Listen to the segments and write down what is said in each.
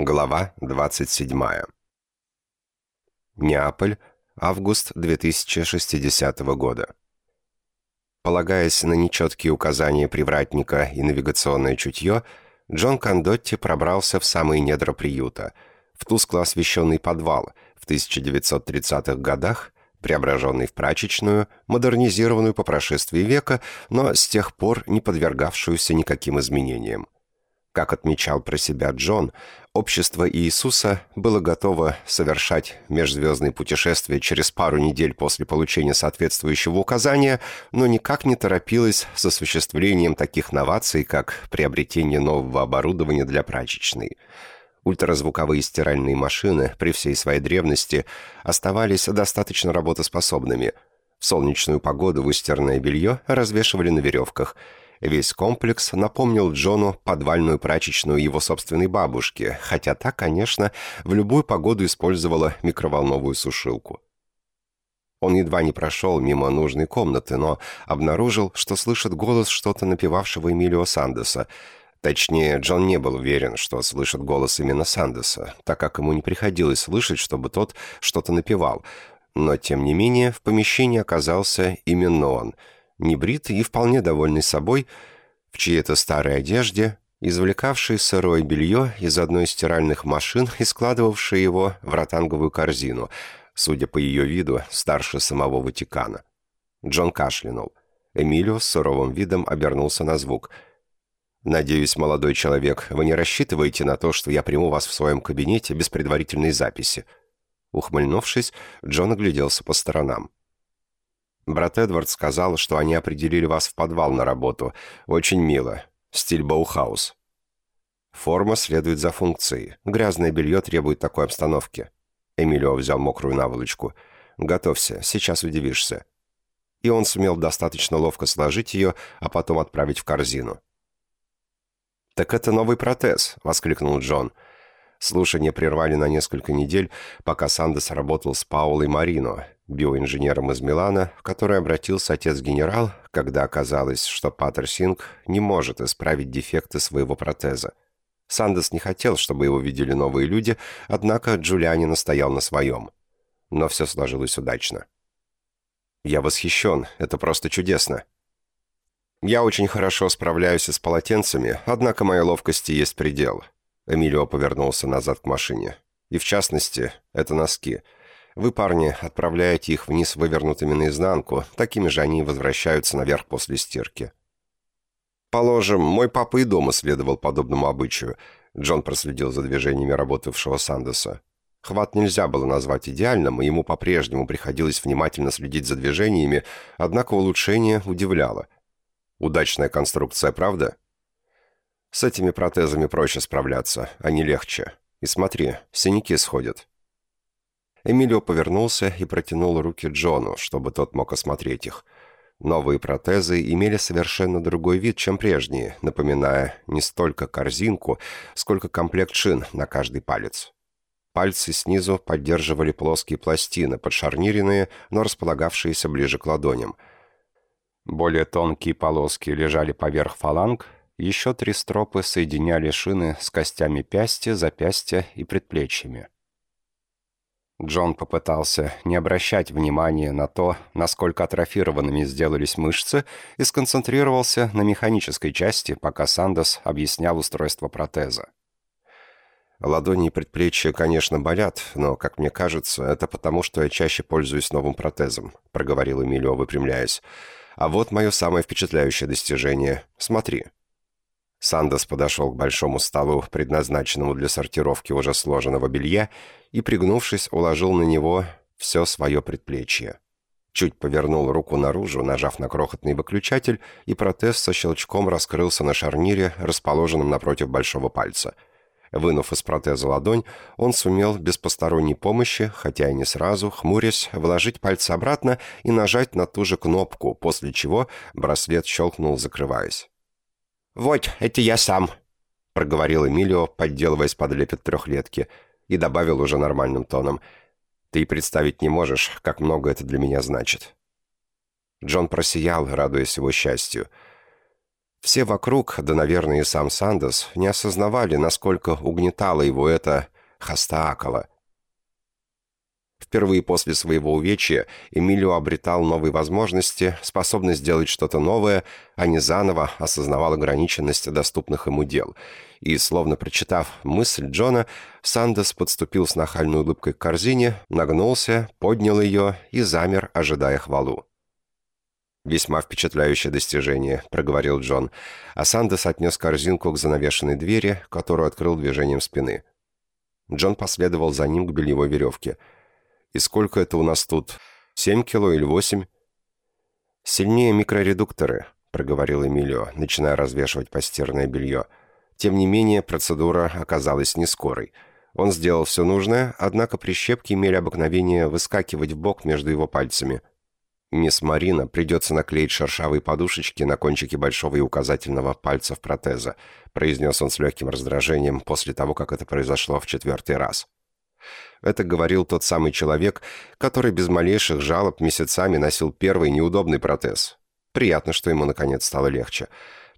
Глава 27. Неаполь, август 2060 года. Полагаясь на нечеткие указания привратника и навигационное чутье, Джон Кондотти пробрался в самые недра приюта, в тускло освещенный подвал, в 1930-х годах, преображенный в прачечную, модернизированную по прошествии века, но с тех пор не подвергавшуюся никаким изменениям. Как отмечал про себя Джон, общество Иисуса было готово совершать межзвездные путешествия через пару недель после получения соответствующего указания, но никак не торопилось с осуществлением таких новаций, как приобретение нового оборудования для прачечной. Ультразвуковые стиральные машины при всей своей древности оставались достаточно работоспособными. В солнечную погоду выстиранное белье развешивали на веревках – Весь комплекс напомнил Джону подвальную прачечную его собственной бабушки, хотя та, конечно, в любую погоду использовала микроволновую сушилку. Он едва не прошел мимо нужной комнаты, но обнаружил, что слышит голос что-то напевавшего Эмилио Сандеса. Точнее, Джон не был уверен, что слышит голос именно Сандеса, так как ему не приходилось слышать, чтобы тот что-то напевал. Но, тем не менее, в помещении оказался именно он — небритый и вполне довольный собой, в чьей-то старой одежде, извлекавший сырое белье из одной из стиральных машин и складывавший его в ротанговую корзину, судя по ее виду, старше самого Ватикана. Джон кашлянул. Эмилио с суровым видом обернулся на звук. «Надеюсь, молодой человек, вы не рассчитываете на то, что я приму вас в своем кабинете без предварительной записи?» Ухмыльнувшись, Джон огляделся по сторонам. Брат Эдвард сказал, что они определили вас в подвал на работу. Очень мило. Стиль Баухаус. Форма следует за функцией. Грязное белье требует такой обстановки. Эмилио взял мокрую наволочку. «Готовься, сейчас удивишься». И он сумел достаточно ловко сложить ее, а потом отправить в корзину. «Так это новый протез», — воскликнул Джон. Слушания прервали на несколько недель, пока Сандес работал с Паулой Марино, биоинженером из Милана, в который обратился отец-генерал, когда оказалось, что Паттер Синг не может исправить дефекты своего протеза. Сандес не хотел, чтобы его видели новые люди, однако Джулиани настоял на своем. Но все сложилось удачно. «Я восхищен, это просто чудесно», «Я очень хорошо справляюсь с полотенцами, однако моей ловкости есть предел». Эмилио повернулся назад к машине. «И в частности, это носки. Вы, парни, отправляете их вниз вывернутыми наизнанку, такими же они возвращаются наверх после стирки. Положим, мой папа и дома следовал подобному обычаю. Джон проследил за движениями работавшего Сандеса. Хват нельзя было назвать идеальным, и ему по-прежнему приходилось внимательно следить за движениями, однако улучшение удивляло. Удачная конструкция, правда? С этими протезами проще справляться, они легче. И смотри, синяки сходят. Эмилио повернулся и протянул руки Джону, чтобы тот мог осмотреть их. Новые протезы имели совершенно другой вид, чем прежние, напоминая не столько корзинку, сколько комплект шин на каждый палец. Пальцы снизу поддерживали плоские пластины, подшарниренные, но располагавшиеся ближе к ладоням. Более тонкие полоски лежали поверх фаланг, еще три стропы соединяли шины с костями пясти, запястья и предплечьями. Джон попытался не обращать внимания на то, насколько атрофированными сделались мышцы, и сконцентрировался на механической части, пока Сандос объяснял устройство протеза. «Ладони и предплечья, конечно, болят, но, как мне кажется, это потому, что я чаще пользуюсь новым протезом», — проговорил Эмилио, выпрямляясь. «А вот мое самое впечатляющее достижение. Смотри». Сандос подошел к большому столу, предназначенному для сортировки уже сложенного белья, и, пригнувшись, уложил на него все свое предплечье. Чуть повернул руку наружу, нажав на крохотный выключатель, и протез со щелчком раскрылся на шарнире, расположенном напротив большого пальца. Вынув из протеза ладонь, он сумел без посторонней помощи, хотя и не сразу, хмурясь, вложить пальцы обратно и нажать на ту же кнопку, после чего браслет щелкнул, закрываясь. «Вот, это я сам», — проговорил Эмилио, подделываясь под лепет трехлетки, и добавил уже нормальным тоном. «Ты представить не можешь, как много это для меня значит». Джон просиял, радуясь его счастью. Все вокруг, да, наверное, и сам Сандос, не осознавали, насколько угнетало его это хастаакала. Впервые после своего увечья Эмилио обретал новые возможности, способность сделать что-то новое, а не заново осознавал ограниченность доступных ему дел. И, словно прочитав мысль Джона, Сандос подступил с нахальной улыбкой к корзине, нагнулся, поднял ее и замер, ожидая хвалу. «Весьма впечатляющее достижение», — проговорил Джон, а Сандес отнес корзинку к занавешенной двери, которую открыл движением спины. Джон последовал за ним к бельевой веревке. «И сколько это у нас тут? Семь кило или восемь?» «Сильнее микроредукторы», — проговорил Эмилио, начиная развешивать постирное белье. Тем не менее, процедура оказалась не скорой. Он сделал все нужное, однако прищепки имели обыкновение выскакивать в бок между его пальцами — Мисс Марина придется наклеить шершавые подушечки на кончике большого и указательного пальцев протеза, произнес он с легким раздражением после того, как это произошло в четвертый раз. Это говорил тот самый человек, который без малейших жалоб месяцами носил первый неудобный протез. Приятно, что ему наконец стало легче.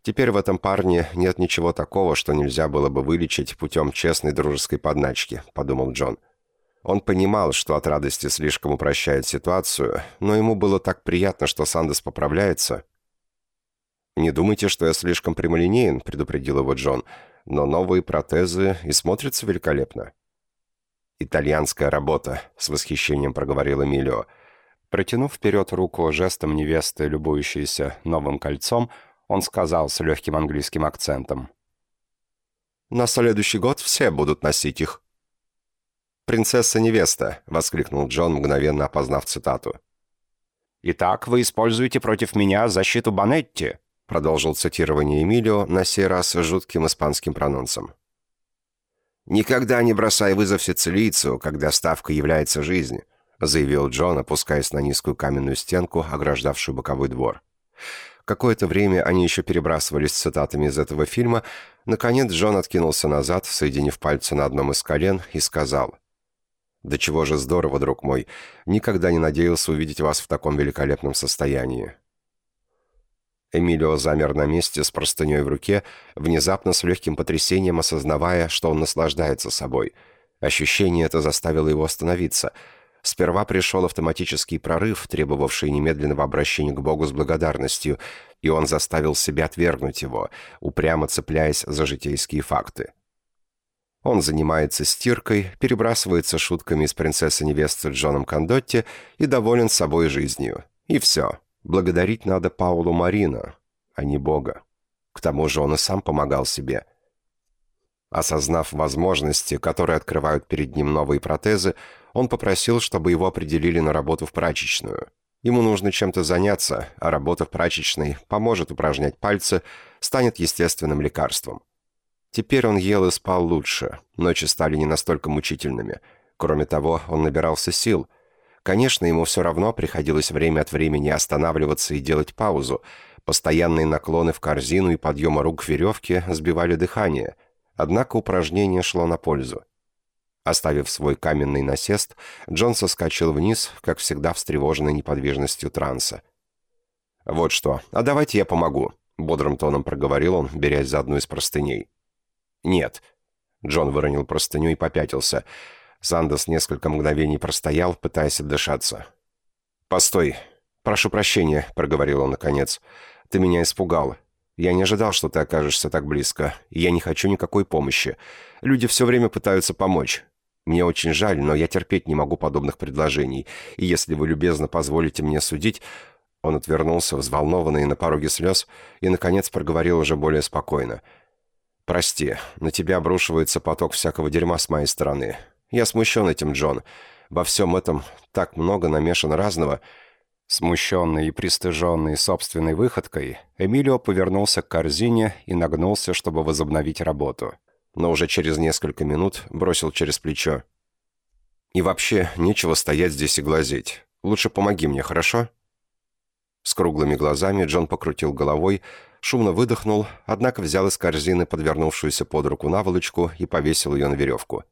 Теперь в этом парне нет ничего такого, что нельзя было бы вылечить путем честной дружеской подначки, подумал Джон. Он понимал, что от радости слишком упрощает ситуацию, но ему было так приятно, что Сандес поправляется. «Не думайте, что я слишком прямолинеен», — предупредил его Джон, «но новые протезы и смотрятся великолепно». «Итальянская работа», — с восхищением проговорил Эмилио. Протянув вперед руку жестом невесты, любующейся новым кольцом, он сказал с легким английским акцентом. «На следующий год все будут носить их». «Принцесса-невеста», — воскликнул Джон, мгновенно опознав цитату. «Итак, вы используете против меня защиту Банетти», — продолжил цитирование Эмилио, на сей раз жутким испанским прононсом. «Никогда не бросай вызов сицилийцу, когда ставка является жизнь», — заявил Джон, опускаясь на низкую каменную стенку, ограждавшую боковой двор. Какое-то время они еще перебрасывались цитатами из этого фильма. Наконец Джон откинулся назад, соединив пальцы на одном из колен, и сказал — «Да чего же здорово, друг мой. Никогда не надеялся увидеть вас в таком великолепном состоянии». Эмилио замер на месте с простыней в руке, внезапно с легким потрясением осознавая, что он наслаждается собой. Ощущение это заставило его остановиться. Сперва пришел автоматический прорыв, требовавший немедленного обращения к Богу с благодарностью, и он заставил себя отвергнуть его, упрямо цепляясь за житейские факты. Он занимается стиркой, перебрасывается шутками с принцессой-невестой Джоном Кондотти и доволен собой жизнью. И все. Благодарить надо Паулу Марина, а не Бога. К тому же он и сам помогал себе. Осознав возможности, которые открывают перед ним новые протезы, он попросил, чтобы его определили на работу в прачечную. Ему нужно чем-то заняться, а работа в прачечной поможет упражнять пальцы, станет естественным лекарством. Теперь он ел и спал лучше. Ночи стали не настолько мучительными. Кроме того, он набирался сил. Конечно, ему все равно приходилось время от времени останавливаться и делать паузу. Постоянные наклоны в корзину и подъема рук к веревке сбивали дыхание. Однако упражнение шло на пользу. Оставив свой каменный насест, Джон соскочил вниз, как всегда встревоженный неподвижностью транса. «Вот что, а давайте я помогу», — бодрым тоном проговорил он, берясь за одну из простыней. «Нет». Джон выронил простыню и попятился. Сандос несколько мгновений простоял, пытаясь отдышаться. «Постой. Прошу прощения», — проговорил он наконец. «Ты меня испугал. Я не ожидал, что ты окажешься так близко. Я не хочу никакой помощи. Люди все время пытаются помочь. Мне очень жаль, но я терпеть не могу подобных предложений. И если вы любезно позволите мне судить...» Он отвернулся, взволнованный на пороге слез, и, наконец, проговорил уже более спокойно. «Прости, на тебя обрушивается поток всякого дерьма с моей стороны. Я смущен этим, Джон. Во всем этом так много намешано разного». Смущенный и пристыженный собственной выходкой, Эмилио повернулся к корзине и нагнулся, чтобы возобновить работу. Но уже через несколько минут бросил через плечо. «И вообще, нечего стоять здесь и глазеть. Лучше помоги мне, хорошо?» С круглыми глазами Джон покрутил головой, шумно выдохнул, однако взял из корзины подвернувшуюся под руку наволочку и повесил ее на веревку.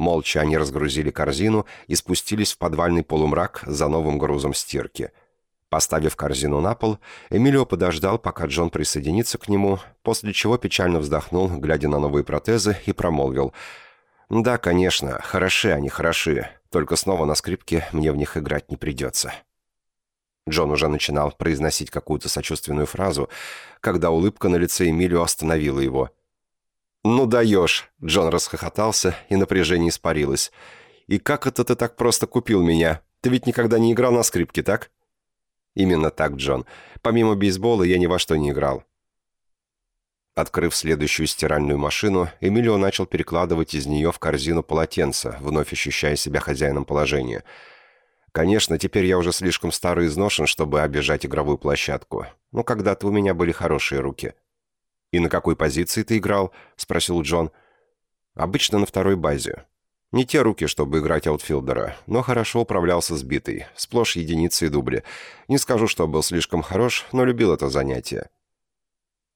Молча они разгрузили корзину и спустились в подвальный полумрак за новым грузом стирки. Поставив корзину на пол, Эмилио подождал, пока Джон присоединится к нему, после чего печально вздохнул, глядя на новые протезы, и промолвил. «Да, конечно, хороши они, хороши, только снова на скрипке мне в них играть не придется». Джон уже начинал произносить какую-то сочувственную фразу, когда улыбка на лице Эмилио остановила его. «Ну даешь!» — Джон расхохотался, и напряжение испарилось. «И как это ты так просто купил меня? Ты ведь никогда не играл на скрипке, так?» «Именно так, Джон. Помимо бейсбола я ни во что не играл». Открыв следующую стиральную машину, Эмилио начал перекладывать из нее в корзину полотенца, вновь ощущая себя хозяином положения. «Конечно, теперь я уже слишком старый и изношен, чтобы обижать игровую площадку. Но когда-то у меня были хорошие руки». «И на какой позиции ты играл?» — спросил Джон. «Обычно на второй базе. Не те руки, чтобы играть аутфилдера, но хорошо управлялся с битой, сплошь единицы и дубли. Не скажу, что был слишком хорош, но любил это занятие.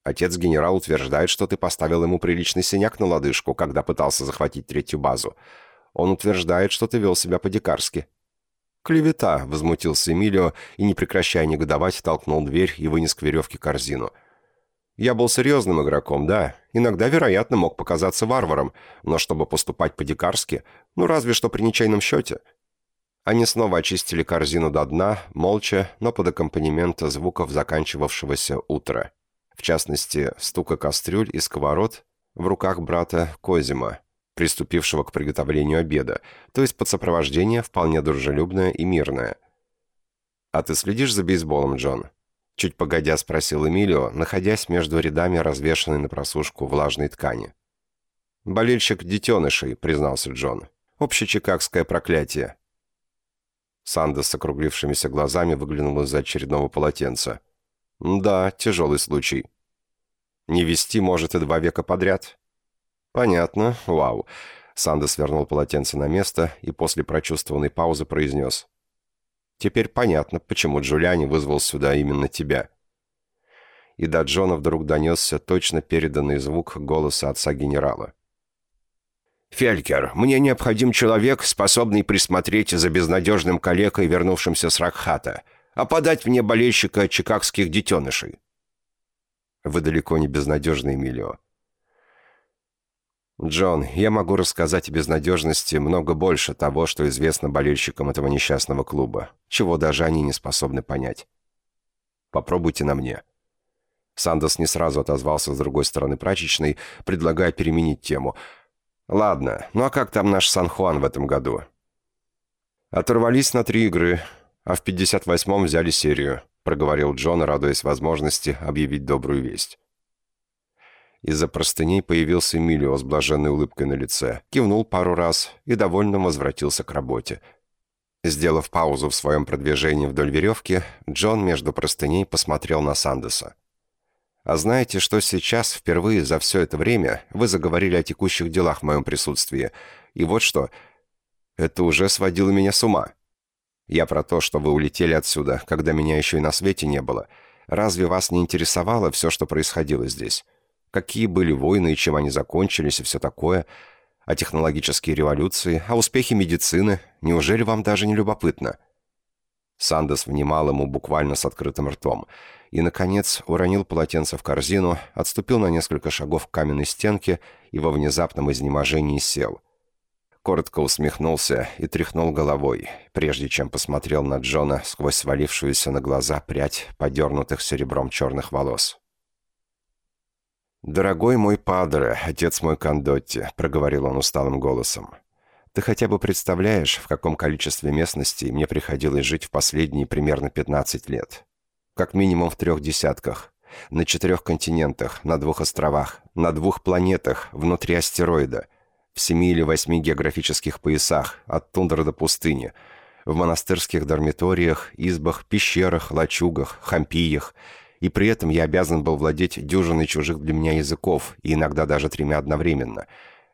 Отец-генерал утверждает, что ты поставил ему приличный синяк на лодыжку, когда пытался захватить третью базу. Он утверждает, что ты вел себя по-дикарски. «Клевета!» — возмутился Эмилио и, не прекращая негодовать, толкнул дверь и вынес к веревке корзину — я был серьезным игроком, да. Иногда, вероятно, мог показаться варваром, но чтобы поступать по-дикарски, ну разве что при ничейном счете. Они снова очистили корзину до дна, молча, но под аккомпанемент звуков заканчивавшегося утра. В частности, стука кастрюль и сковород в руках брата Козима, приступившего к приготовлению обеда, то есть под сопровождение вполне дружелюбное и мирное. «А ты следишь за бейсболом, Джон?» Чуть погодя спросил Эмилио, находясь между рядами развешанной на просушку влажной ткани. «Болельщик детенышей», — признался Джон. «Общечикагское проклятие». Санда с округлившимися глазами выглянула из-за очередного полотенца. «Да, тяжелый случай». «Не вести может и два века подряд». «Понятно. Вау». Санда свернул полотенце на место и после прочувствованной паузы произнес. Теперь понятно, почему Джулиани вызвал сюда именно тебя». И до Джона вдруг донесся точно переданный звук голоса отца генерала. «Фелькер, мне необходим человек, способный присмотреть за безнадежным калекой, вернувшимся с Ракхата, а подать мне болельщика чикагских детенышей». «Вы далеко не безнадежный, Эмилио. «Джон, я могу рассказать о безнадежности много больше того, что известно болельщикам этого несчастного клуба, чего даже они не способны понять. Попробуйте на мне». Сандос не сразу отозвался с другой стороны прачечной, предлагая переменить тему. «Ладно, ну а как там наш Сан-Хуан в этом году?» «Оторвались на три игры, а в 58-м взяли серию», — проговорил Джон, радуясь возможности объявить добрую весть. Из-за простыней появился Эмилио с блаженной улыбкой на лице, кивнул пару раз и довольно возвратился к работе. Сделав паузу в своем продвижении вдоль веревки, Джон между простыней посмотрел на Сандеса. «А знаете, что сейчас, впервые за все это время, вы заговорили о текущих делах в моем присутствии? И вот что, это уже сводило меня с ума. Я про то, что вы улетели отсюда, когда меня еще и на свете не было. Разве вас не интересовало все, что происходило здесь?» Какие были войны и чем они закончились и все такое, а технологические революции, а успехи медицины. Неужели вам даже не любопытно?» Сандес внимал ему буквально с открытым ртом и, наконец, уронил полотенце в корзину, отступил на несколько шагов к каменной стенке и во внезапном изнеможении сел. Коротко усмехнулся и тряхнул головой, прежде чем посмотрел на Джона сквозь свалившуюся на глаза прядь подернутых серебром черных волос. «Дорогой мой падре, отец мой Кондотти», — проговорил он усталым голосом, «ты хотя бы представляешь, в каком количестве местностей мне приходилось жить в последние примерно 15 лет? Как минимум в трех десятках, на четырех континентах, на двух островах, на двух планетах, внутри астероида, в семи или восьми географических поясах, от тундры до пустыни, в монастырских дармиториях, избах, пещерах, лачугах, хампиях — и при этом я обязан был владеть дюжиной чужих для меня языков, и иногда даже тремя одновременно.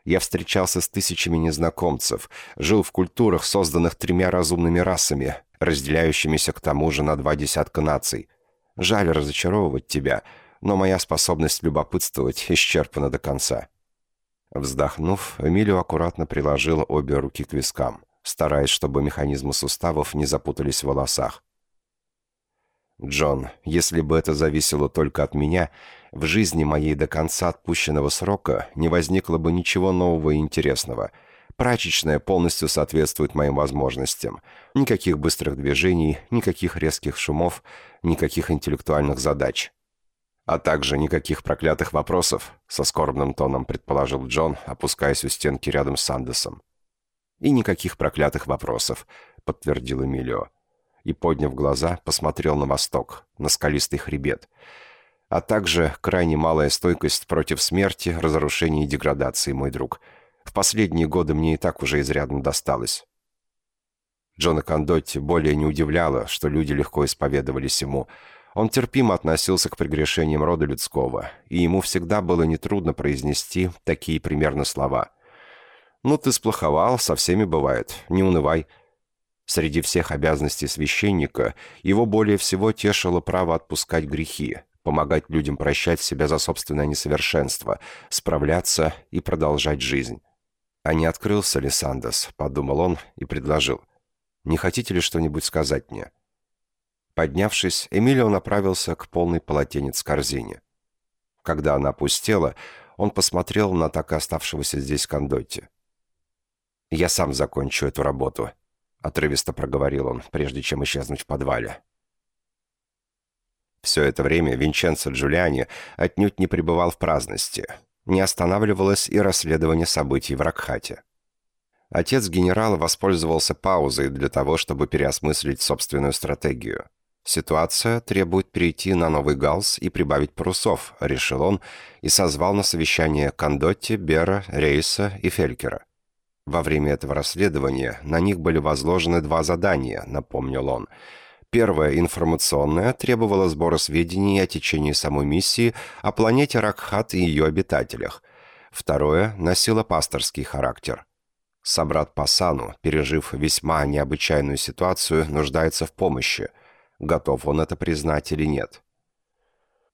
Я встречался с тысячами незнакомцев, жил в культурах, созданных тремя разумными расами, разделяющимися к тому же на два десятка наций. Жаль разочаровывать тебя, но моя способность любопытствовать исчерпана до конца». Вздохнув, Эмилио аккуратно приложил обе руки к вискам, стараясь, чтобы механизмы суставов не запутались в волосах. Джон, если бы это зависело только от меня, в жизни моей до конца отпущенного срока не возникло бы ничего нового и интересного. Прачечная полностью соответствует моим возможностям. Никаких быстрых движений, никаких резких шумов, никаких интеллектуальных задач. А также никаких проклятых вопросов, со скорбным тоном предположил Джон, опускаясь у стенки рядом с Сандесом. И никаких проклятых вопросов, подтвердил Эмилио и, подняв глаза, посмотрел на восток, на скалистый хребет, а также крайне малая стойкость против смерти, разрушения и деградации, мой друг. В последние годы мне и так уже изрядно досталось. Джона Кондотти более не удивляло, что люди легко исповедовались ему. Он терпимо относился к прегрешениям рода людского, и ему всегда было нетрудно произнести такие примерно слова. «Ну, ты сплоховал, со всеми бывает, не унывай». Среди всех обязанностей священника его более всего тешило право отпускать грехи, помогать людям прощать себя за собственное несовершенство, справляться и продолжать жизнь. «А не открылся ли Сандос?» — подумал он и предложил. «Не хотите ли что-нибудь сказать мне?» Поднявшись, Эмилио направился к полной полотенец корзине. Когда она опустела, он посмотрел на так и оставшегося здесь Кондотти. «Я сам закончу эту работу», — отрывисто проговорил он, прежде чем исчезнуть в подвале. Все это время Винченцо Джулиани отнюдь не пребывал в праздности. Не останавливалось и расследование событий в Ракхате. Отец генерала воспользовался паузой для того, чтобы переосмыслить собственную стратегию. «Ситуация требует перейти на новый галс и прибавить парусов», — решил он и созвал на совещание Кондотти, Бера, Рейса и Фелькера. Во время этого расследования на них были возложены два задания, напомнил он. Первое, информационное, требовало сбора сведений о течении самой миссии, о планете Ракхат и ее обитателях. Второе, носило пасторский характер. Собрат Пасану, пережив весьма необычайную ситуацию, нуждается в помощи. Готов он это признать или нет?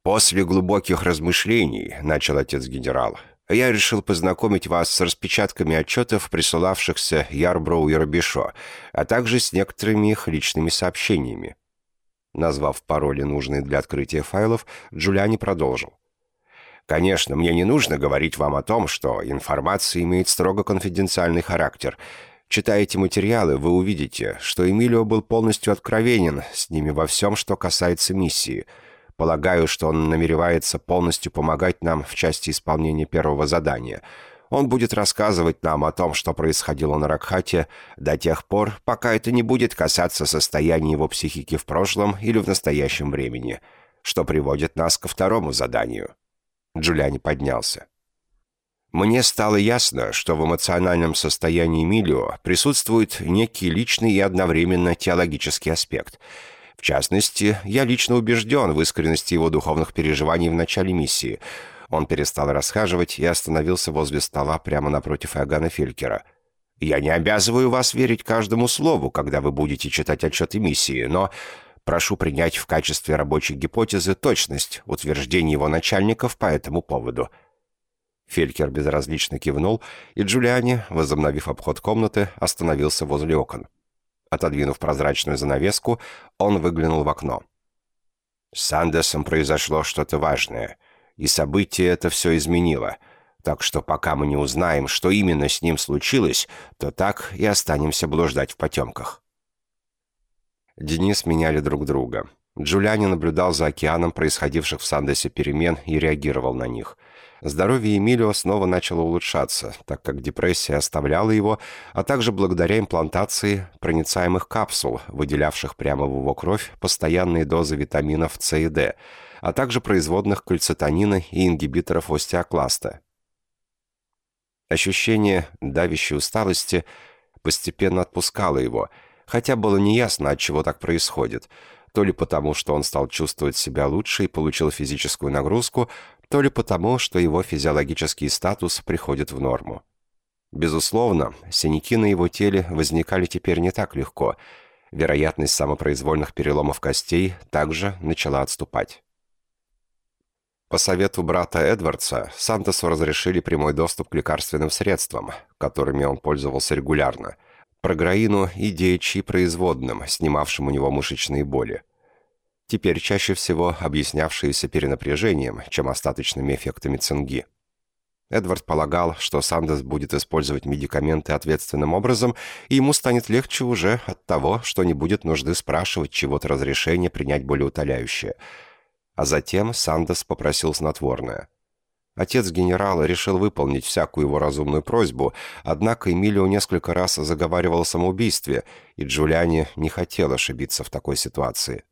«После глубоких размышлений», — начал отец генерал, я решил познакомить вас с распечатками отчетов, присылавшихся Ярброу и Робишо, а также с некоторыми их личными сообщениями. Назвав пароли, нужные для открытия файлов, Джулиани продолжил. «Конечно, мне не нужно говорить вам о том, что информация имеет строго конфиденциальный характер. Читая эти материалы, вы увидите, что Эмилио был полностью откровенен с ними во всем, что касается миссии — Полагаю, что он намеревается полностью помогать нам в части исполнения первого задания. Он будет рассказывать нам о том, что происходило на Ракхате до тех пор, пока это не будет касаться состояния его психики в прошлом или в настоящем времени, что приводит нас ко второму заданию. Джулиани поднялся. Мне стало ясно, что в эмоциональном состоянии Милио присутствует некий личный и одновременно теологический аспект – в частности, я лично убежден в искренности его духовных переживаний в начале миссии. Он перестал расхаживать и остановился возле стола прямо напротив Иоганна Фелькера. «Я не обязываю вас верить каждому слову, когда вы будете читать отчеты миссии, но прошу принять в качестве рабочей гипотезы точность утверждений его начальников по этому поводу». Фелькер безразлично кивнул, и Джулиани, возобновив обход комнаты, остановился возле окон. Отодвинув прозрачную занавеску, он выглянул в окно. С Андесом произошло что-то важное, и событие это все изменило. Так что пока мы не узнаем, что именно с ним случилось, то так и останемся блуждать в потемках. Денис меняли друг друга. Джулиани наблюдал за океаном происходивших в Сандесе перемен и реагировал на них – Здоровье Эмилио снова начало улучшаться, так как депрессия оставляла его, а также благодаря имплантации проницаемых капсул, выделявших прямо в его кровь постоянные дозы витаминов С и Д, а также производных кальцитонина и ингибиторов остеокласта. Ощущение давящей усталости постепенно отпускало его, хотя было неясно, от чего так происходит – то ли потому, что он стал чувствовать себя лучше и получил физическую нагрузку, то ли потому, что его физиологический статус приходит в норму. Безусловно, синяки на его теле возникали теперь не так легко. Вероятность самопроизвольных переломов костей также начала отступать. По совету брата Эдвардса, Сантосу разрешили прямой доступ к лекарственным средствам, которыми он пользовался регулярно, програину и DHI производным, снимавшим у него мышечные боли. Теперь чаще всего объяснявшиеся перенапряжением, чем остаточными эффектами цинги. Эдвард полагал, что Сандес будет использовать медикаменты ответственным образом, и ему станет легче уже от того, что не будет нужды спрашивать чего-то разрешения принять болеутоляющее. А затем Сандес попросил снотворное. Отец генерала решил выполнить всякую его разумную просьбу, однако Эмилио несколько раз заговаривал о самоубийстве, и Джулиане не хотел ошибиться в такой ситуации.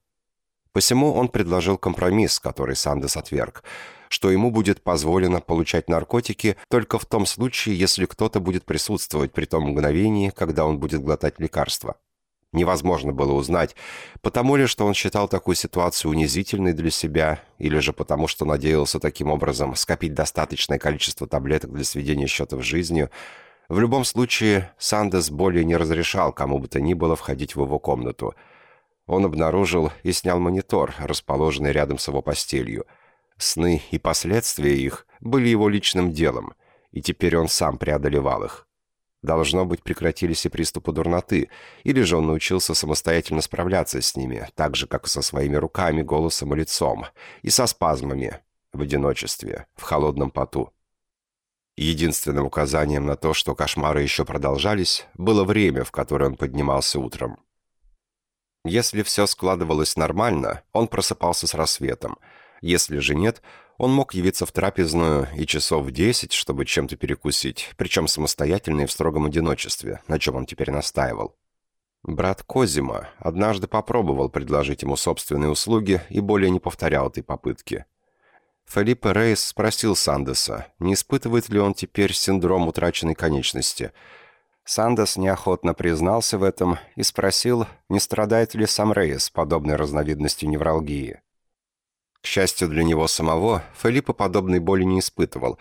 Посему он предложил компромисс, который Сандес отверг, что ему будет позволено получать наркотики только в том случае, если кто-то будет присутствовать при том мгновении, когда он будет глотать лекарства. Невозможно было узнать, потому ли, что он считал такую ситуацию унизительной для себя, или же потому, что надеялся таким образом скопить достаточное количество таблеток для сведения счетов с жизнью. В любом случае, Сандес более не разрешал кому бы то ни было входить в его комнату – он обнаружил и снял монитор, расположенный рядом с его постелью. Сны и последствия их были его личным делом, и теперь он сам преодолевал их. Должно быть, прекратились и приступы дурноты, или же он научился самостоятельно справляться с ними, так же, как и со своими руками, голосом и лицом, и со спазмами, в одиночестве, в холодном поту. Единственным указанием на то, что кошмары еще продолжались, было время, в которое он поднимался утром. Если все складывалось нормально, он просыпался с рассветом. Если же нет, он мог явиться в трапезную и часов в десять, чтобы чем-то перекусить, причем самостоятельно и в строгом одиночестве, на чем он теперь настаивал. Брат Козима однажды попробовал предложить ему собственные услуги и более не повторял этой попытки. Фелиппе Рейс спросил Сандеса, не испытывает ли он теперь синдром утраченной конечности – Сандос неохотно признался в этом и спросил, не страдает ли сам Рейс подобной разновидностью невралгии. К счастью для него самого, Филиппа подобной боли не испытывал,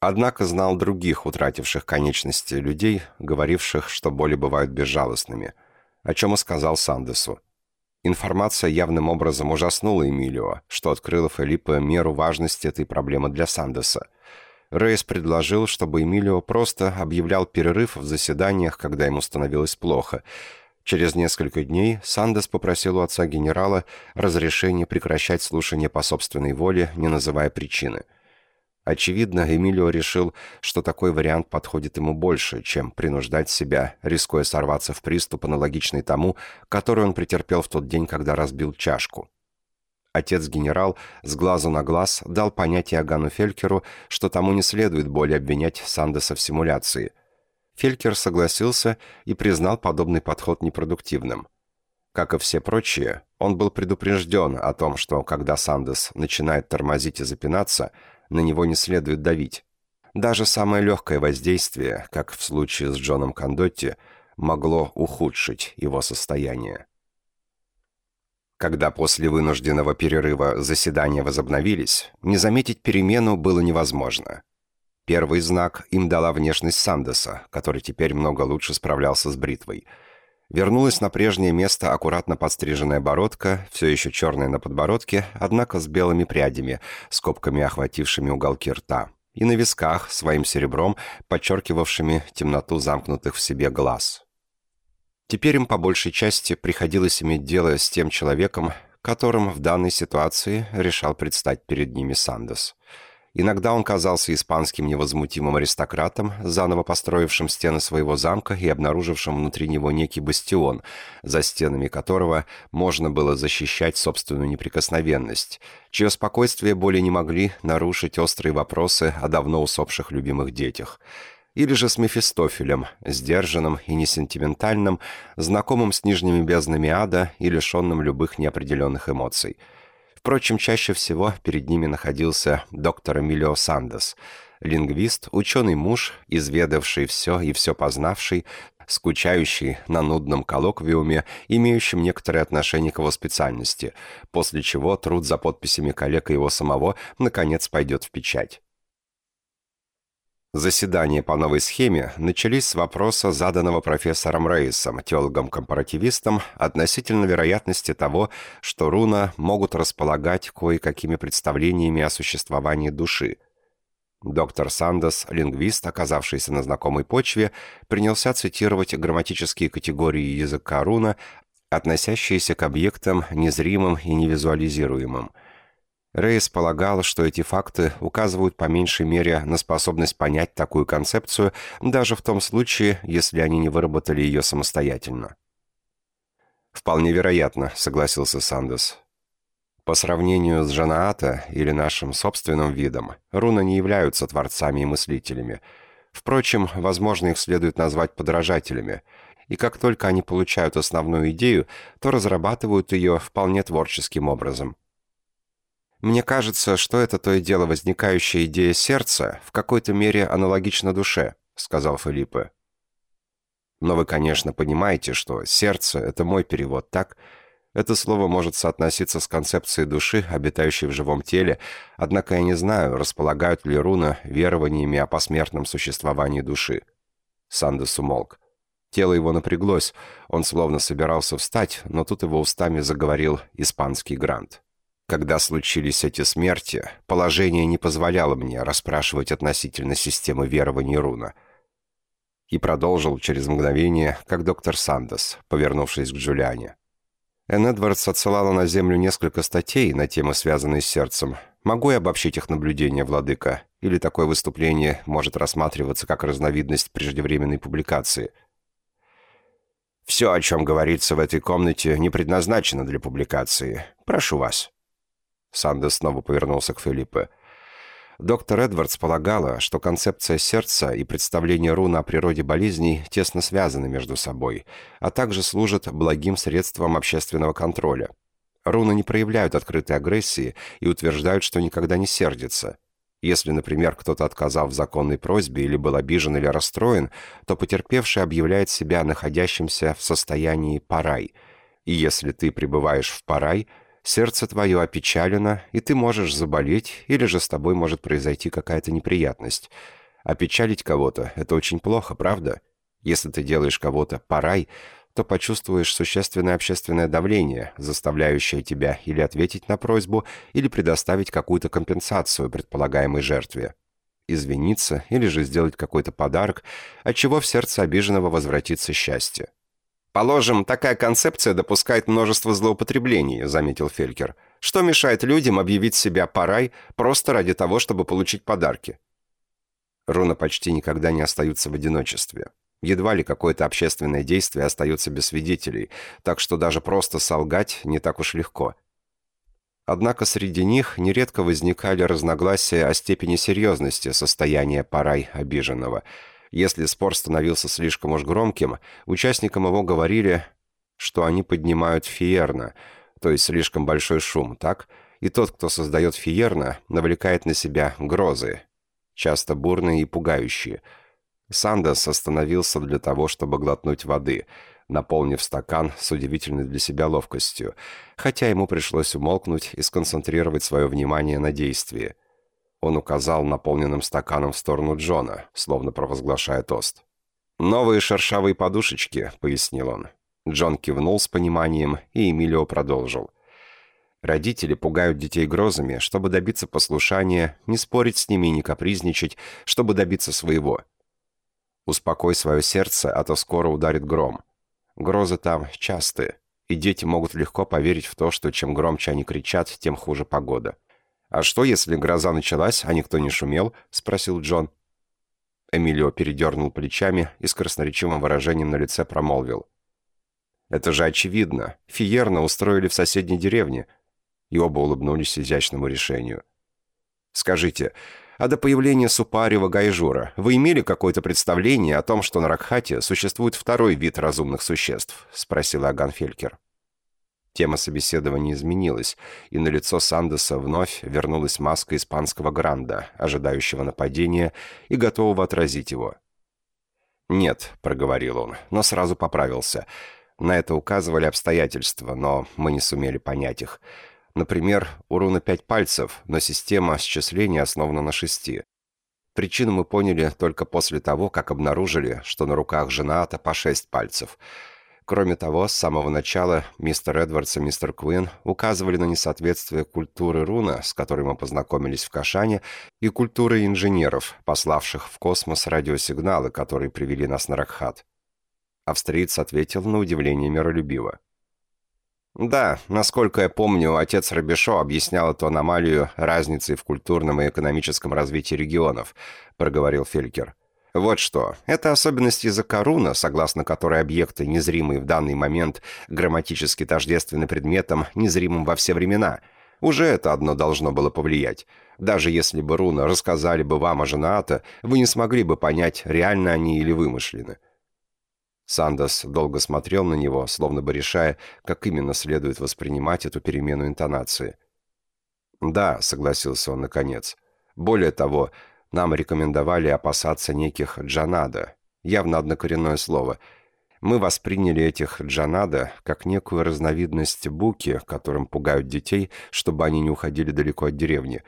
однако знал других утративших конечности людей, говоривших, что боли бывают безжалостными, о чем и сказал Сандесу. Информация явным образом ужаснула Эмилио, что открыла Филиппа меру важности этой проблемы для Сандеса – Рейс предложил, чтобы Эмилио просто объявлял перерыв в заседаниях, когда ему становилось плохо. Через несколько дней Сандес попросил у отца генерала разрешения прекращать слушание по собственной воле, не называя причины. Очевидно, Эмилио решил, что такой вариант подходит ему больше, чем принуждать себя, рискуя сорваться в приступ, аналогичный тому, который он претерпел в тот день, когда разбил чашку. Отец-генерал с глазу на глаз дал понять Иоганну Фелькеру, что тому не следует более обвинять Сандеса в симуляции. Фелькер согласился и признал подобный подход непродуктивным. Как и все прочие, он был предупрежден о том, что когда Сандес начинает тормозить и запинаться, на него не следует давить. Даже самое легкое воздействие, как в случае с Джоном Кондотти, могло ухудшить его состояние. Когда после вынужденного перерыва заседания возобновились, не заметить перемену было невозможно. Первый знак им дала внешность Сандеса, который теперь много лучше справлялся с бритвой. Вернулась на прежнее место аккуратно подстриженная бородка, все еще черная на подбородке, однако с белыми прядями, скобками охватившими уголки рта, и на висках своим серебром, подчеркивавшими темноту замкнутых в себе глаз. Теперь им по большей части приходилось иметь дело с тем человеком, которым в данной ситуации решал предстать перед ними Сандес. Иногда он казался испанским невозмутимым аристократом, заново построившим стены своего замка и обнаружившим внутри него некий бастион, за стенами которого можно было защищать собственную неприкосновенность, чье спокойствие более не могли нарушить острые вопросы о давно усопших любимых детях – или же с Мефистофелем, сдержанным и несентиментальным, знакомым с нижними безднами ада и лишенным любых неопределенных эмоций. Впрочем, чаще всего перед ними находился доктор Эмилио Сандес, лингвист, ученый-муж, изведавший все и все познавший, скучающий на нудном коллоквиуме, имеющем некоторое отношение к его специальности, после чего труд за подписями коллег и его самого наконец пойдет в печать. Заседания по новой схеме начались с вопроса, заданного профессором Рейсом, теологом-компаративистом, относительно вероятности того, что руна могут располагать кое-какими представлениями о существовании души. Доктор Сандос, лингвист, оказавшийся на знакомой почве, принялся цитировать грамматические категории языка руна, относящиеся к объектам незримым и невизуализируемым. Рейс полагал, что эти факты указывают по меньшей мере на способность понять такую концепцию, даже в том случае, если они не выработали ее самостоятельно. «Вполне вероятно», — согласился Сандес. По сравнению с Жанаата или нашим собственным видом, руны не являются творцами и мыслителями. Впрочем, возможно, их следует назвать подражателями. И как только они получают основную идею, то разрабатывают ее вполне творческим образом. Мне кажется, что это то и дело возникающая идея сердца в какой-то мере аналогична душе, сказал Филиппе. Но вы, конечно, понимаете, что «сердце» — это мой перевод, так? Это слово может соотноситься с концепцией души, обитающей в живом теле, однако я не знаю, располагают ли руны верованиями о посмертном существовании души. Сандес умолк. Тело его напряглось, он словно собирался встать, но тут его устами заговорил испанский грант. Когда случились эти смерти, положение не позволяло мне расспрашивать относительно системы верований руна — и продолжил через мгновение, как доктор Сандес, повернувшись к Джулиане. Энн Эдвардс отсылала на Землю несколько статей на темы, связанные с сердцем. Могу я обобщить их наблюдения, владыка? Или такое выступление может рассматриваться как разновидность преждевременной публикации? «Все, о чем говорится в этой комнате, не предназначено для публикации. Прошу вас». Сандес снова повернулся к Филиппе. Доктор Эдвардс полагала, что концепция сердца и представление руна о природе болезней тесно связаны между собой, а также служат благим средством общественного контроля. Руны не проявляют открытой агрессии и утверждают, что никогда не сердятся. Если, например, кто-то отказал в законной просьбе или был обижен или расстроен, то потерпевший объявляет себя находящимся в состоянии парай. И если ты пребываешь в парай – Сердце твое опечалено, и ты можешь заболеть, или же с тобой может произойти какая-то неприятность. Опечалить кого-то — это очень плохо, правда? Если ты делаешь кого-то парай, то почувствуешь существенное общественное давление, заставляющее тебя или ответить на просьбу, или предоставить какую-то компенсацию предполагаемой жертве. Извиниться или же сделать какой-то подарок, от чего в сердце обиженного возвратится счастье. «Положим, такая концепция допускает множество злоупотреблений», — заметил Фелькер. «Что мешает людям объявить себя парай просто ради того, чтобы получить подарки?» Руна почти никогда не остаются в одиночестве. Едва ли какое-то общественное действие остается без свидетелей, так что даже просто солгать не так уж легко. Однако среди них нередко возникали разногласия о степени серьезности состояния парай обиженного — если спор становился слишком уж громким, участникам его говорили, что они поднимают фиерно, то есть слишком большой шум, так? И тот, кто создает фиерно, навлекает на себя грозы, часто бурные и пугающие. Сандос остановился для того, чтобы глотнуть воды, наполнив стакан с удивительной для себя ловкостью, хотя ему пришлось умолкнуть и сконцентрировать свое внимание на действии – он указал наполненным стаканом в сторону Джона, словно провозглашая тост. «Новые шершавые подушечки», — пояснил он. Джон кивнул с пониманием, и Эмилио продолжил. Родители пугают детей грозами, чтобы добиться послушания, не спорить с ними и не капризничать, чтобы добиться своего. Успокой свое сердце, а то скоро ударит гром. Грозы там частые, и дети могут легко поверить в то, что чем громче они кричат, тем хуже погода. «А что, если гроза началась, а никто не шумел?» — спросил Джон. Эмилио передернул плечами и с красноречивым выражением на лице промолвил. «Это же очевидно. Фиерно устроили в соседней деревне». И оба улыбнулись изящному решению. «Скажите, а до появления Супарева Гайжура вы имели какое-то представление о том, что на Ракхате существует второй вид разумных существ?» — спросил Аган Фелькер. Тема собеседования изменилась, и на лицо Сандеса вновь вернулась маска испанского гранда, ожидающего нападения и готового отразить его. «Нет», — проговорил он, но сразу поправился. На это указывали обстоятельства, но мы не сумели понять их. Например, у руны пять пальцев, но система счисления основана на шести. Причину мы поняли только после того, как обнаружили, что на руках жената по шесть пальцев — Кроме того, с самого начала мистер Эдвардс и мистер Куин указывали на несоответствие культуры руна, с которой мы познакомились в Кашане, и культуры инженеров, пославших в космос радиосигналы, которые привели нас на Ракхат. Австриец ответил на удивление миролюбиво. Да, насколько я помню, отец Рабешо объяснял эту аномалию разницей в культурном и экономическом развитии регионов, проговорил Фелькер. Вот что. Это особенность языка руна, согласно которой объекты, незримые в данный момент, грамматически тождественны предметам, незримым во все времена. Уже это одно должно было повлиять. Даже если бы руна рассказали бы вам о Женаата, вы не смогли бы понять, реально они или вымышлены. Сандос долго смотрел на него, словно бы решая, как именно следует воспринимать эту перемену интонации. «Да», — согласился он наконец. «Более того, нам рекомендовали опасаться неких джанада, явно однокоренное слово. Мы восприняли этих джанада как некую разновидность буки, которым пугают детей, чтобы они не уходили далеко от деревни»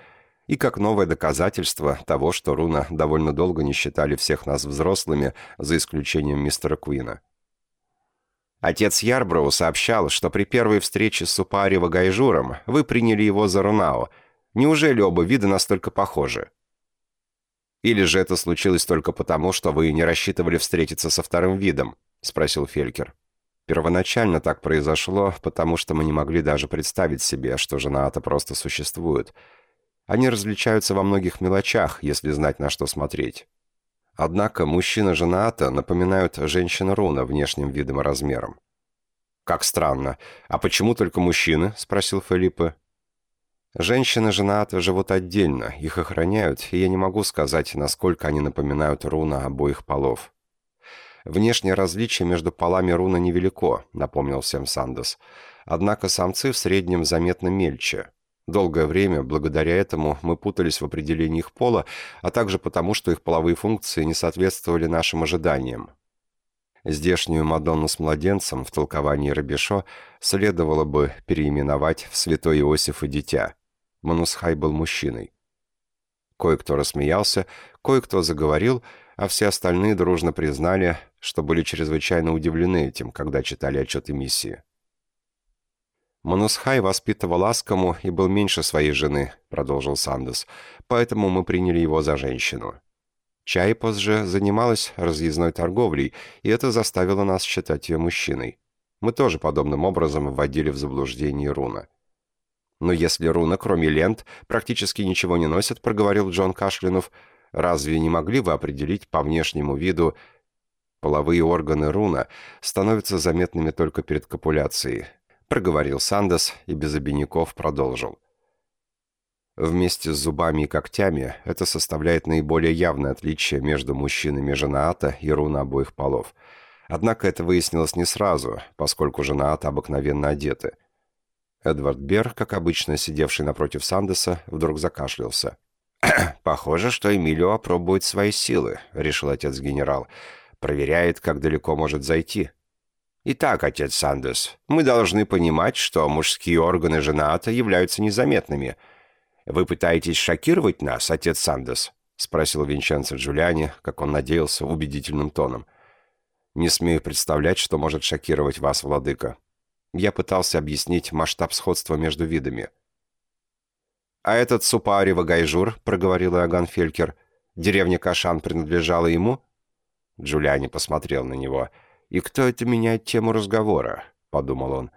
и как новое доказательство того, что Руна довольно долго не считали всех нас взрослыми, за исключением мистера Куина. Отец Ярброу сообщал, что при первой встрече с Супарева Гайжуром вы приняли его за Рунао. Неужели оба вида настолько похожи? Или же это случилось только потому, что вы не рассчитывали встретиться со вторым видом? Спросил Фелькер. Первоначально так произошло, потому что мы не могли даже представить себе, что жена-то просто существует – они различаются во многих мелочах, если знать, на что смотреть. Однако мужчина-жена Ата напоминают женщина-руна внешним видом и размером. «Как странно. А почему только мужчины?» – спросил Филиппе. «Женщины-жена Ата живут отдельно, их охраняют, и я не могу сказать, насколько они напоминают руна обоих полов». «Внешнее различие между полами руна невелико», – напомнил всем Сандос. «Однако самцы в среднем заметно мельче». Долгое время, благодаря этому, мы путались в определении их пола, а также потому, что их половые функции не соответствовали нашим ожиданиям. Здешнюю Мадонну с младенцем в толковании Рабешо следовало бы переименовать в Святой Иосиф и Дитя. Манусхай был мужчиной. Кое-кто рассмеялся, кое-кто заговорил, а все остальные дружно признали, что были чрезвычайно удивлены этим, когда читали отчеты миссии. «Манусхай воспитывал Аскому и был меньше своей жены», — продолжил Сандес, «поэтому мы приняли его за женщину». Чайпос же занималась разъездной торговлей, и это заставило нас считать ее мужчиной. Мы тоже подобным образом вводили в заблуждение руна. «Но если руна, кроме лент, практически ничего не носит», — проговорил Джон Кашлинов, «разве не могли вы определить по внешнему виду...» Половые органы руна становятся заметными только перед копуляцией, проговорил Сандес и без обиняков продолжил. Вместе с зубами и когтями это составляет наиболее явное отличие между мужчинами женаата и руна обоих полов. Однако это выяснилось не сразу, поскольку женаата обыкновенно одеты. Эдвард Бер, как обычно сидевший напротив Сандеса, вдруг закашлялся. «Похоже, что Эмилио опробует свои силы», — решил отец-генерал. «Проверяет, как далеко может зайти». Итак, отец Сандес, мы должны понимать, что мужские органы жената являются незаметными. Вы пытаетесь шокировать нас, отец Сандес? Спросил Винченцо Джулиани, как он надеялся, убедительным тоном. Не смею представлять, что может шокировать вас, владыка. Я пытался объяснить масштаб сходства между видами. «А этот Супаари Ва Гайжур», — проговорил Иоганн Фелькер, — «деревня Кашан принадлежала ему?» Джулиани посмотрел на него — «И кто это меняет тему разговора?» — подумал он.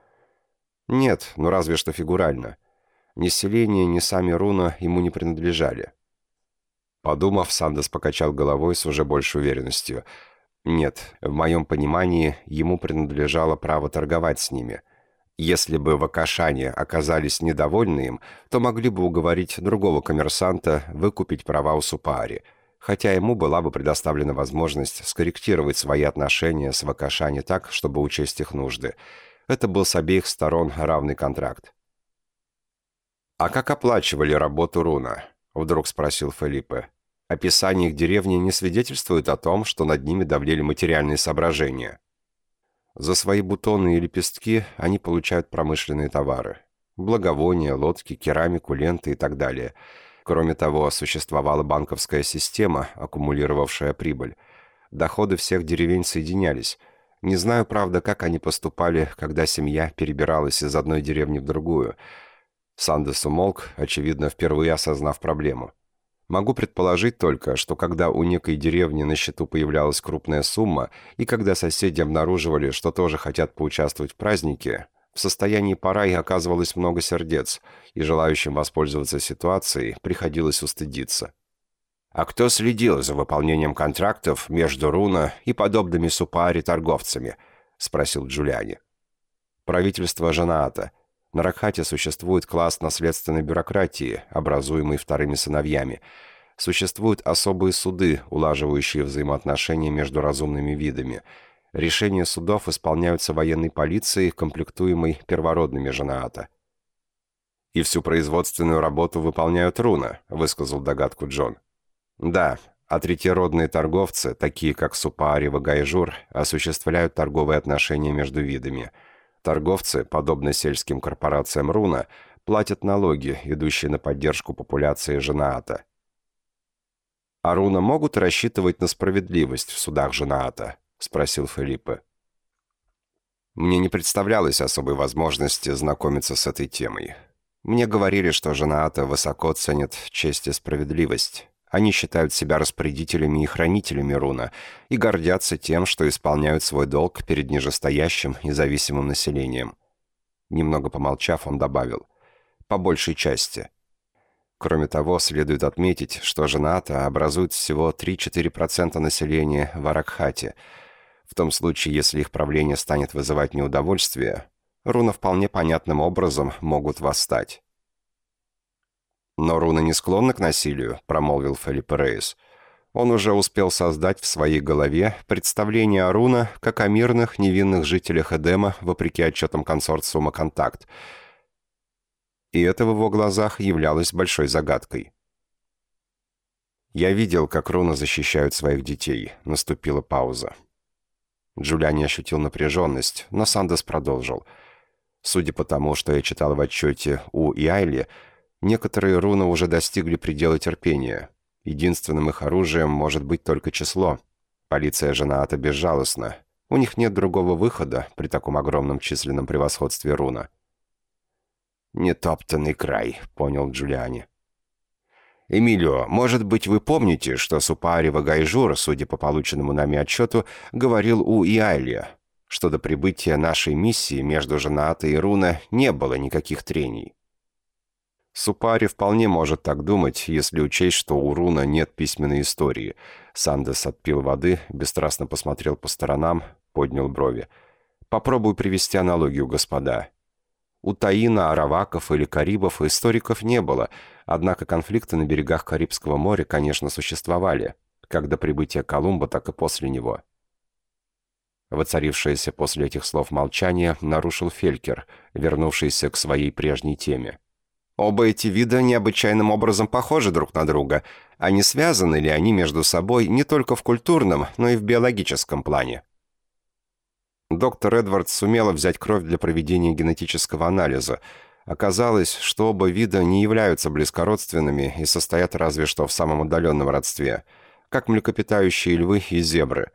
«Нет, ну разве что фигурально. Ни селение, ни сами руна ему не принадлежали». Подумав, Сандес покачал головой с уже большей уверенностью. «Нет, в моем понимании, ему принадлежало право торговать с ними». Если бы в Акашане оказались недовольны им, то могли бы уговорить другого коммерсанта выкупить права у Супаари – хотя ему была бы предоставлена возможность скорректировать свои отношения с Вакашани так, чтобы учесть их нужды. Это был с обеих сторон равный контракт. «А как оплачивали работу Руна?» — вдруг спросил Филиппе. «Описание их деревни не свидетельствует о том, что над ними давлели материальные соображения. За свои бутоны и лепестки они получают промышленные товары. Благовония, лодки, керамику, ленты и так далее — Кроме того, существовала банковская система, аккумулировавшая прибыль. Доходы всех деревень соединялись. Не знаю, правда, как они поступали, когда семья перебиралась из одной деревни в другую. Сандес умолк, очевидно, впервые осознав проблему. Могу предположить только, что когда у некой деревни на счету появлялась крупная сумма, и когда соседи обнаруживали, что тоже хотят поучаствовать в празднике, В состоянии парай оказывалось много сердец, и желающим воспользоваться ситуацией приходилось устыдиться. А кто следил за выполнением контрактов между Руна и подобными Супаари торговцами? спросил Джулиани. Правительство Жанаата. На Ракхате существует класс наследственной бюрократии, образуемый вторыми сыновьями. Существуют особые суды, улаживающие взаимоотношения между разумными видами. Решения судов исполняются военной полицией, комплектуемой первородными Жанаата. «И всю производственную работу выполняют руна», — высказал догадку Джон. Да, а третьеродные торговцы, такие как Супаари Ва Гайжур, осуществляют торговые отношения между видами. Торговцы, подобно сельским корпорациям Руна, платят налоги, идущие на поддержку популяции Женаата. «А Руна могут рассчитывать на справедливость в судах Женаата?» – спросил Филиппе. Мне не представлялось особой возможности знакомиться с этой темой. Мне говорили, что Женаата высоко ценит честь и справедливость. Они считают себя распорядителями и хранителями руна и гордятся тем, что исполняют свой долг перед нижестоящим и зависимым населением. Немного помолчав, он добавил. По большей части. Кроме того, следует отметить, что Жената образует всего 3-4% населения в Аракхате. В том случае, если их правление станет вызывать неудовольствие, руна вполне понятным образом могут восстать. «Но руна не склонна к насилию», — промолвил Филипп Рейс. Он уже успел создать в своей голове представление о руна как о мирных, невинных жителях Эдема, вопреки отчетам консорциума «Контакт». И это в его глазах являлось большой загадкой. «Я видел, как руна защищают своих детей», — наступила пауза. Джулиани ощутил напряженность, но Сандес продолжил. «Судя по тому, что я читал в отчете У и Айли, — Некоторые руны уже достигли предела терпения. Единственным их оружием может быть только число. Полиция Женаата безжалостна. У них нет другого выхода при таком огромном численном превосходстве руна. «Нетоптанный край», — понял Джулиани. «Эмилио, может быть, вы помните, что Супаари Ва Гайжур, судя по полученному нами отчету, говорил у Иайлия, что до прибытия нашей миссии между Женаата и Руна не было никаких трений?» Супари вполне может так думать, если учесть, что у Руна нет письменной истории. Сандес отпил воды, бесстрастно посмотрел по сторонам, поднял брови. Попробую привести аналогию, господа. У Таина, Араваков или Карибов историков не было, однако конфликты на берегах Карибского моря, конечно, существовали, как до прибытия Колумба, так и после него. Воцарившееся после этих слов молчание нарушил Фелькер, вернувшийся к своей прежней теме. Оба эти вида необычайным образом похожи друг на друга, не связаны ли они между собой не только в культурном, но и в биологическом плане? Доктор Эдвардс сумела взять кровь для проведения генетического анализа. Оказалось, что оба вида не являются близкородственными и состоят разве что в самом отдаленном родстве, как млекопитающие львы и зебры.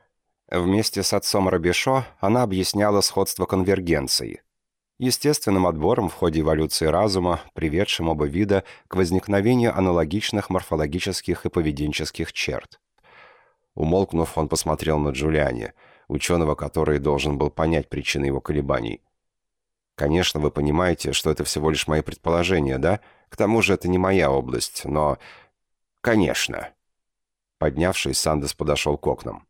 Вместе с отцом Робешо она объясняла сходство конвергенции естественным отбором в ходе эволюции разума, приведшим оба вида к возникновению аналогичных морфологических и поведенческих черт. Умолкнув, он посмотрел на Джулиани, ученого, который должен был понять причины его колебаний. «Конечно, вы понимаете, что это всего лишь мои предположения, да? К тому же это не моя область, но...» «Конечно». Поднявшись, Сандес подошел к окнам.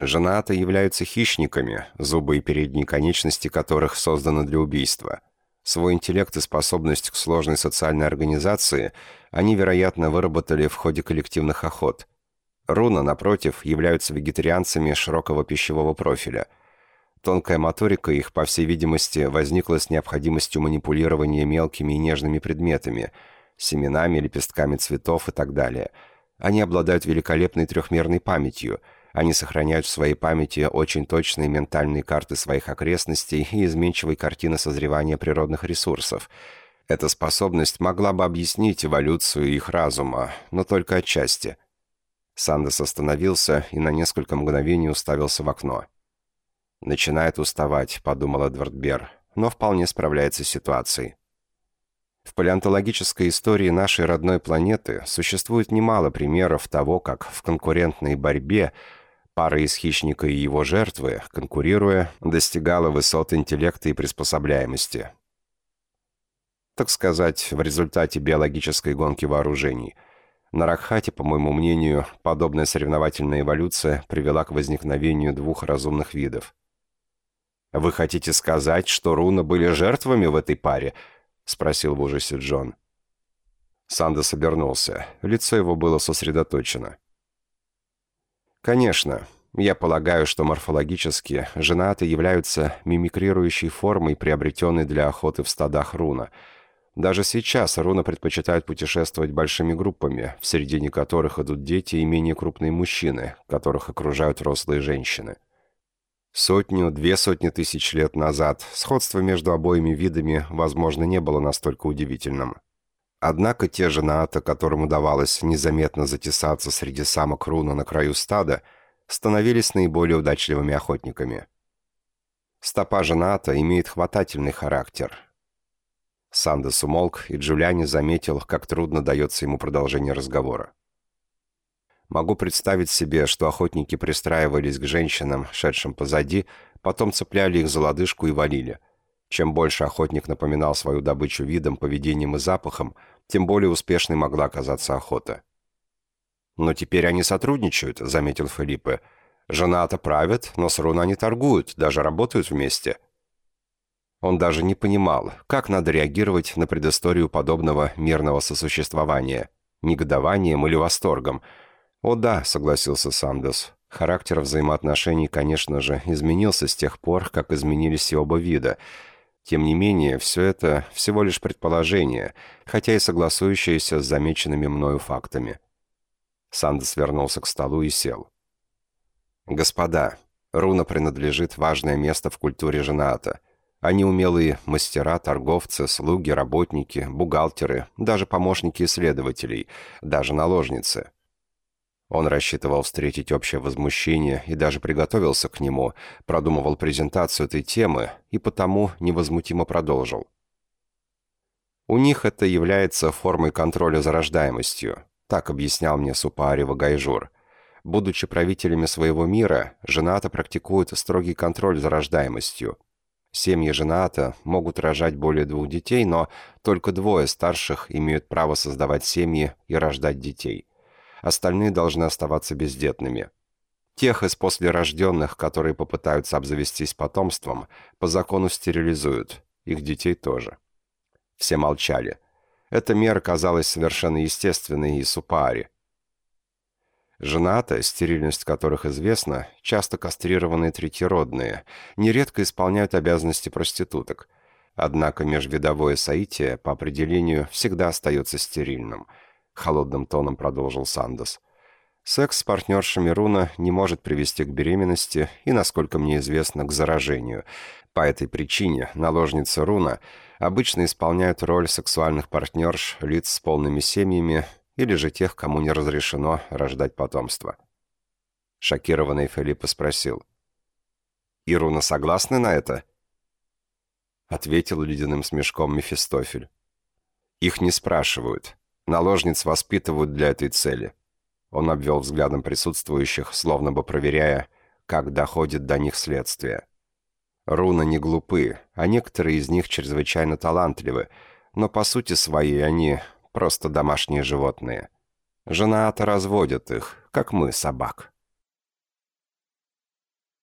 Женаты являются хищниками, зубы и передние конечности которых созданы для убийства. Свой интеллект и способность к сложной социальной организации они, вероятно, выработали в ходе коллективных охот. Руна, напротив, являются вегетарианцами широкого пищевого профиля. Тонкая моторика их, по всей видимости, возникла с необходимостью манипулирования мелкими и нежными предметами, семенами, лепестками цветов и так далее. Они обладают великолепной трехмерной памятью – они сохраняют в своей памяти очень точные ментальные карты своих окрестностей и изменчивой картины созревания природных ресурсов. Эта способность могла бы объяснить эволюцию их разума, но только отчасти. Сандес остановился и на несколько мгновений уставился в окно. «Начинает уставать», — подумал Эдвард Бер, но вполне справляется с ситуацией. В палеонтологической истории нашей родной планеты существует немало примеров того, как в конкурентной борьбе Пара из хищника и его жертвы, конкурируя, достигала высот интеллекта и приспособляемости. Так сказать, в результате биологической гонки вооружений. На Ракхате, по моему мнению, подобная соревновательная эволюция привела к возникновению двух разумных видов. «Вы хотите сказать, что руны были жертвами в этой паре?» — спросил в ужасе Джон. Сандес обернулся. Лицо его было сосредоточено. Конечно, я полагаю, что морфологически женаты являются мимикрирующей формой, приобретенной для охоты в стадах руна. Даже сейчас руна предпочитают путешествовать большими группами, в середине которых идут дети и менее крупные мужчины, которых окружают рослые женщины. Сотню, две сотни тысяч лет назад сходство между обоими видами, возможно, не было настолько удивительным. Однако те же наата, которым удавалось незаметно затесаться среди самок руна на краю стада, становились наиболее удачливыми охотниками. Стопа жената имеет хватательный характер. Сандес умолк, и Джулиани заметил, как трудно дается ему продолжение разговора. Могу представить себе, что охотники пристраивались к женщинам, шедшим позади, потом цепляли их за лодыжку и валили – чем больше охотник напоминал свою добычу видом, поведением и запахом, тем более успешной могла оказаться охота. «Но теперь они сотрудничают», — заметил Филиппе. «Жена-то правят, но с руна не торгуют, даже работают вместе». Он даже не понимал, как надо реагировать на предысторию подобного мирного сосуществования, негодованием или восторгом. «О да», — согласился Сандес, — «характер взаимоотношений, конечно же, изменился с тех пор, как изменились и оба вида». Тем не менее, все это всего лишь предположение, хотя и согласующееся с замеченными мною фактами. Сандес вернулся к столу и сел. «Господа, руна принадлежит важное место в культуре жената. Они умелые мастера, торговцы, слуги, работники, бухгалтеры, даже помощники исследователей, даже наложницы. Он рассчитывал встретить общее возмущение и даже приготовился к нему, продумывал презентацию этой темы и потому невозмутимо продолжил. У них это является формой контроля за рождаемостью, так объяснял мне Супаарева Гайжур. Будучи правителями своего мира, жената практикуют строгий контроль за рождаемостью. Семьи жената могут рожать более двух детей, но только двое старших имеют право создавать семьи и рождать детей остальные должны оставаться бездетными. Тех из послерожденных, которые попытаются обзавестись потомством, по закону стерилизуют, их детей тоже. Все молчали. Эта мера казалась совершенно естественной и супари. Женаты, стерильность которых известна, часто кастрированные третьеродные, нередко исполняют обязанности проституток. Однако межвидовое соитие по определению всегда остается стерильным – холодным тоном продолжил Сандос. Секс с партнершами Руна не может привести к беременности и, насколько мне известно, к заражению. По этой причине наложницы Руна обычно исполняют роль сексуальных партнерш лиц с полными семьями или же тех, кому не разрешено рождать потомство. Шокированный Филиппа спросил. «И Руна согласны на это?» Ответил ледяным смешком Мефистофель. «Их не спрашивают. Наложниц воспитывают для этой цели. Он обвел взглядом присутствующих, словно бы проверяя, как доходит до них следствие. Руны не глупы, а некоторые из них чрезвычайно талантливы, но по сути своей они просто домашние животные. Жена-то разводят их, как мы, собак.